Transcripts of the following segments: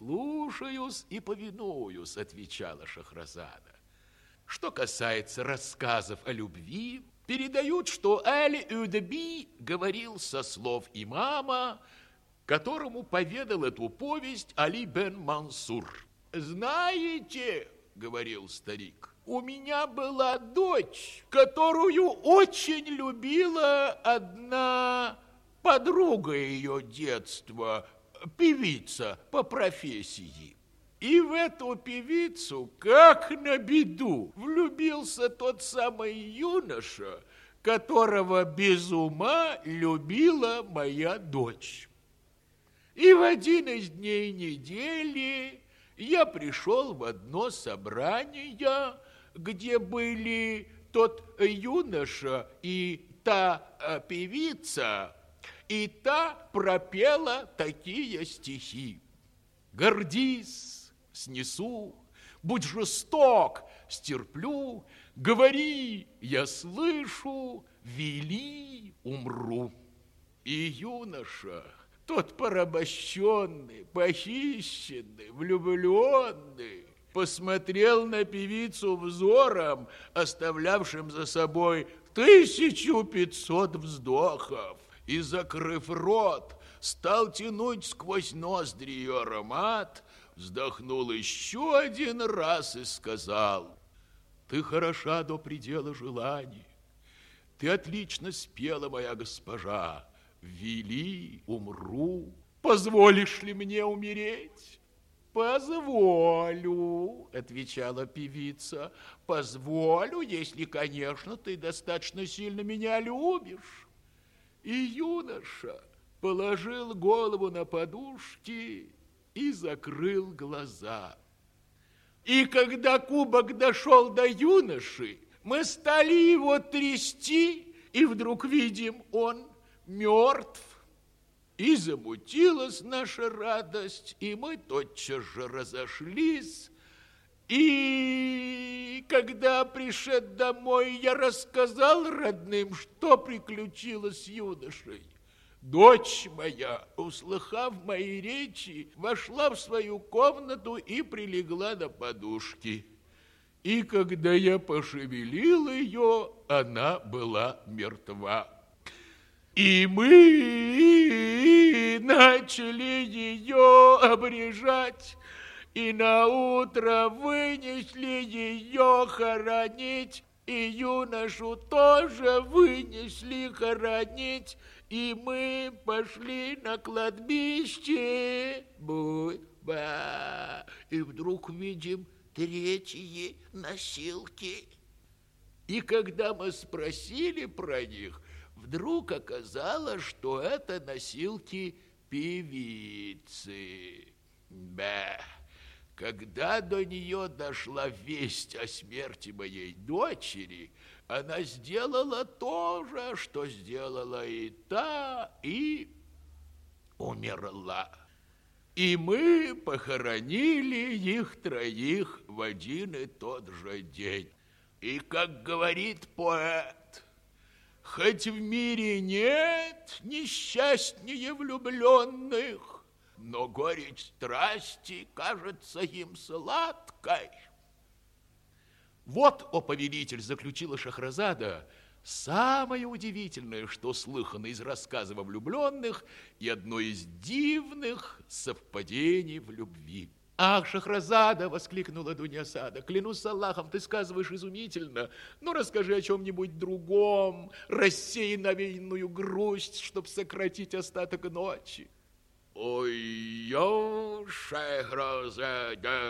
Слушаюсь и повинуюсь, отвечала Шахразада. Что касается рассказов о любви, передают, что Аль-Юдаби говорил со слов имама, которому поведал эту повесть Али бен Мансур. «Знаете, — говорил старик, — у меня была дочь, которую очень любила одна подруга ее детства, певица по профессии. И в эту певицу, как на беду, влюбился тот самый юноша, которого без ума любила моя дочь. И в один из дней недели я пришел в одно собрание, где были тот юноша и та э, певица, и та пропела такие стихи. «Гордись, снесу, будь жесток, стерплю, говори, я слышу, вели, умру». И юноша, тот порабощенный, похищенный, влюбленный, посмотрел на певицу взором, оставлявшим за собой тысячу пятьсот вздохов и, закрыв рот, стал тянуть сквозь ноздри ее аромат, вздохнул еще один раз и сказал, «Ты хороша до предела желаний, ты отлично спела, моя госпожа, вели, умру, позволишь ли мне умереть?» «Позволю», — отвечала певица, «позволю, если, конечно, ты достаточно сильно меня любишь». И юноша положил голову на подушки и закрыл глаза. И когда кубок дошел до юноши, мы стали его трясти, и вдруг видим, он мертв. И замутилась наша радость, и мы тотчас же разошлись, и когда пришед домой, я рассказал родным, что приключилось с юношей. Дочь моя, услыхав мои речи, вошла в свою комнату и прилегла на подушки. И когда я пошевелил ее, она была мертва. И мы начали ее обрежать, и на утро вынесли ее хоронить, и юношу тоже вынесли хоронить, и мы пошли на кладбище. Буй-ба. И вдруг видим третьи носилки. И когда мы спросили про них, вдруг оказалось, что это носилки певицы. Ба. Когда до нее дошла весть о смерти моей дочери, она сделала то же, что сделала и та, и умерла. И мы похоронили их троих в один и тот же день. И, как говорит поэт, хоть в мире нет несчастнее влюбленных, но горечь страсти кажется им сладкой. Вот, о повелитель, заключила Шахразада, самое удивительное, что слыхано из рассказов о влюбленных и одно из дивных совпадений в любви. «Ах, Шахразада!» — воскликнула Дуня Сада. «Клянусь Аллахом, ты сказываешь изумительно. Ну, расскажи о чем-нибудь другом, рассей навеянную грусть, чтоб сократить остаток ночи». «Ой, я Шехразада!»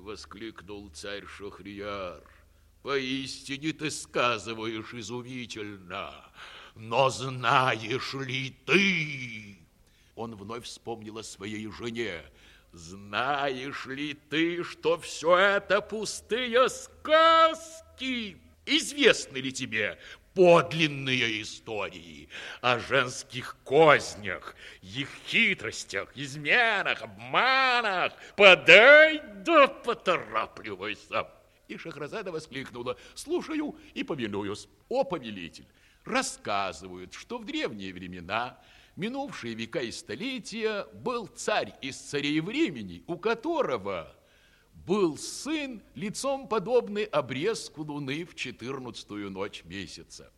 — воскликнул царь Шахрияр. «Поистине ты сказываешь изумительно, но знаешь ли ты...» Он вновь вспомнил о своей жене. «Знаешь ли ты, что все это пустые сказки?» Известны ли тебе подлинные истории о женских кознях, их хитростях, изменах, обманах. Подай да поторапливайся. И Шахразада воскликнула, слушаю и повинуюсь. О, повелитель, рассказывают, что в древние времена минувшие века и столетия был царь из царей времени, у которого был сын, лицом подобный обрезку луны в четырнадцатую ночь месяца.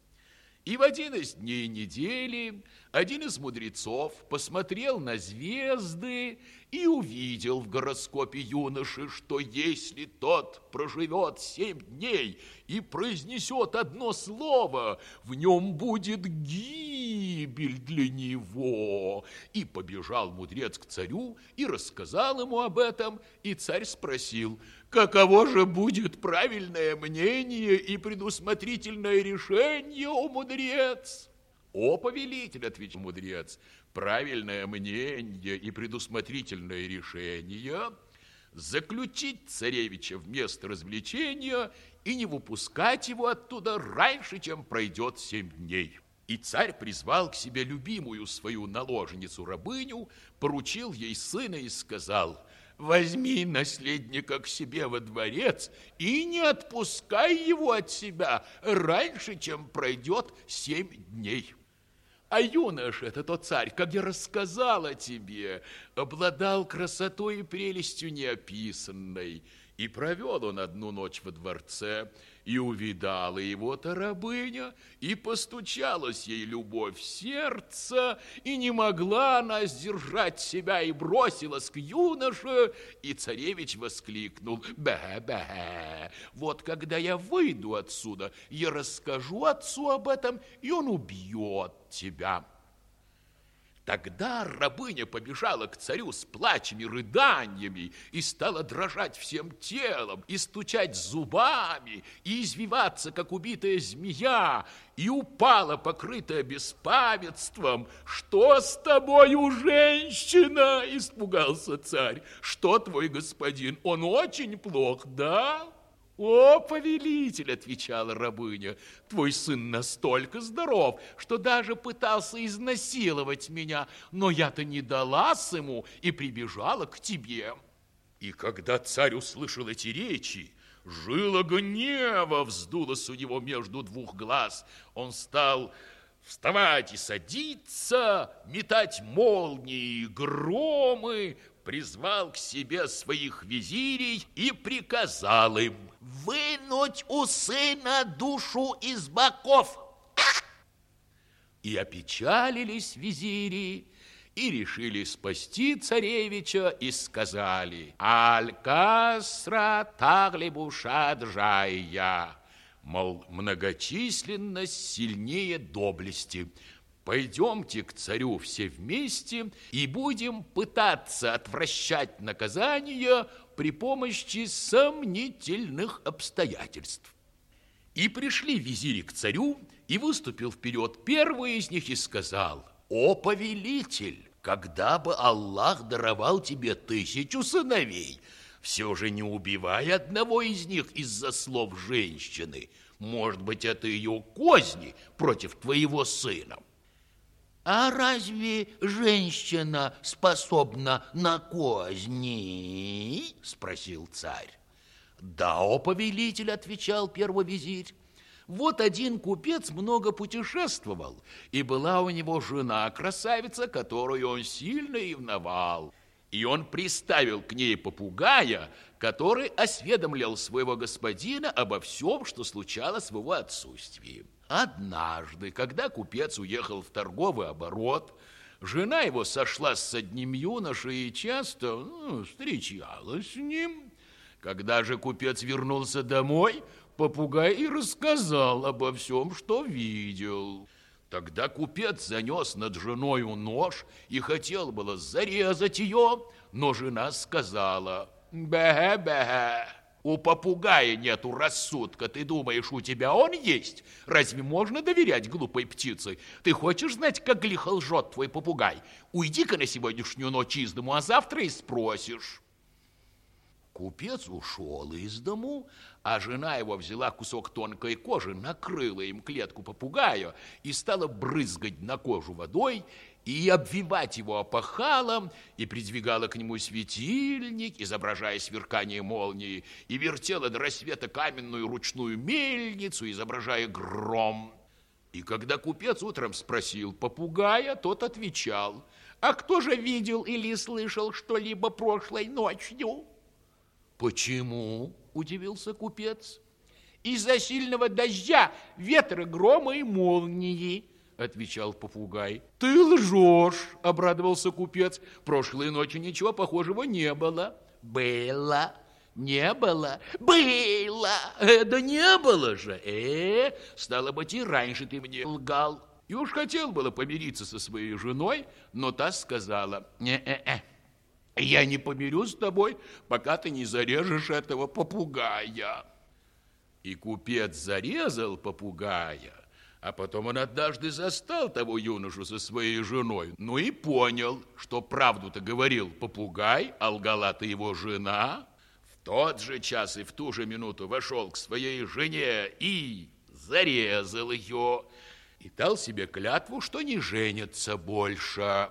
И в один из дней недели один из мудрецов посмотрел на звезды и увидел в гороскопе юноши, что если тот проживет семь дней и произнесет одно слово, в нем будет гибель для него. И побежал мудрец к царю и рассказал ему об этом, и царь спросил, каково же будет правильное мнение и предусмотрительное решение, о мудрец? «О, повелитель!» – ответил мудрец, «правильное мнение и предусмотрительное решение – заключить царевича в место развлечения и не выпускать его оттуда раньше, чем пройдет семь дней». И царь призвал к себе любимую свою наложницу-рабыню, поручил ей сына и сказал, «Возьми наследника к себе во дворец и не отпускай его от себя раньше, чем пройдет семь дней». А юноша, это тот царь, как я рассказала тебе, обладал красотой и прелестью неописанной. И провел он одну ночь во дворце, и увидала его-то рабыня, и постучалась ей любовь в сердце, и не могла она сдержать себя, и бросилась к юноше, и царевич воскликнул, «Бе-бе, вот когда я выйду отсюда, я расскажу отцу об этом, и он убьет тебя». Тогда рабыня побежала к царю с плачем и рыданиями и стала дрожать всем телом, и стучать зубами, и извиваться, как убитая змея, и упала, покрытая беспамятством. «Что с тобою, женщина?» – испугался царь. «Что твой господин? Он очень плох, да?» «О, повелитель!» – отвечала рабыня. «Твой сын настолько здоров, что даже пытался изнасиловать меня, но я-то не дала ему и прибежала к тебе». И когда царь услышал эти речи, жила гнева вздулась у него между двух глаз. Он стал вставать и садиться, метать молнии и громы, призвал к себе своих визирей и приказал им вынуть у сына душу из боков. И опечалились визири, и решили спасти царевича, и сказали «Алькасра таглибуша джая», мол, многочисленность сильнее доблести – Пойдемте к царю все вместе и будем пытаться отвращать наказание при помощи сомнительных обстоятельств. И пришли визири к царю, и выступил вперед первый из них и сказал, «О, повелитель, когда бы Аллах даровал тебе тысячу сыновей, все же не убивай одного из них из-за слов женщины. Может быть, это ее козни против твоего сына». А разве женщина способна на козни? Спросил царь. Да, о повелитель, отвечал первый визирь. Вот один купец много путешествовал, и была у него жена, красавица, которую он сильно ревновал. И он приставил к ней попугая, который осведомлял своего господина обо всем, что случалось в его отсутствии. Однажды, когда купец уехал в торговый оборот, жена его сошла с одним юношей и часто ну, встречалась с ним. Когда же купец вернулся домой, попугай и рассказал обо всем, что видел. Тогда купец занес над женою нож и хотел было зарезать ее, но жена сказала «Бе-бе». У попугая нету рассудка. Ты думаешь, у тебя он есть? Разве можно доверять глупой птице? Ты хочешь знать, как лихо лжет твой попугай? Уйди-ка на сегодняшнюю ночь из дому, а завтра и спросишь. Купец ушел из дому, а жена его взяла кусок тонкой кожи, накрыла им клетку попугая и стала брызгать на кожу водой и обвивать его опахалом, и придвигала к нему светильник, изображая сверкание молнии, и вертела до рассвета каменную ручную мельницу, изображая гром. И когда купец утром спросил попугая, тот отвечал, «А кто же видел или слышал что-либо прошлой ночью?» «Почему?» – удивился купец. «Из-за сильного дождя, ветра, грома и молнии», – отвечал попугай. «Ты лжешь!» – обрадовался купец. «Прошлой ночью ничего похожего не было». «Было!» Не было? Было! Э, да не было же! Э, стало быть, и раньше ты мне лгал. И уж хотел было помириться со своей женой, но та сказала, «Не-э-э, я не помирюсь с тобой, пока ты не зарежешь этого попугая». И купец зарезал попугая, а потом он однажды застал того юношу со своей женой, ну и понял, что правду-то говорил попугай, а лгала-то его жена, тот же час и в ту же минуту вошел к своей жене и зарезал ее, и дал себе клятву, что не женится больше.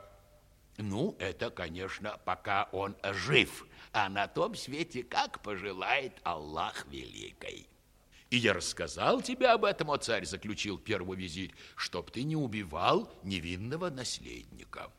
Ну, это, конечно, пока он жив, а на том свете как пожелает Аллах Великой. И я рассказал тебе об этом, о царь, заключил первый визирь, чтоб ты не убивал невинного наследника.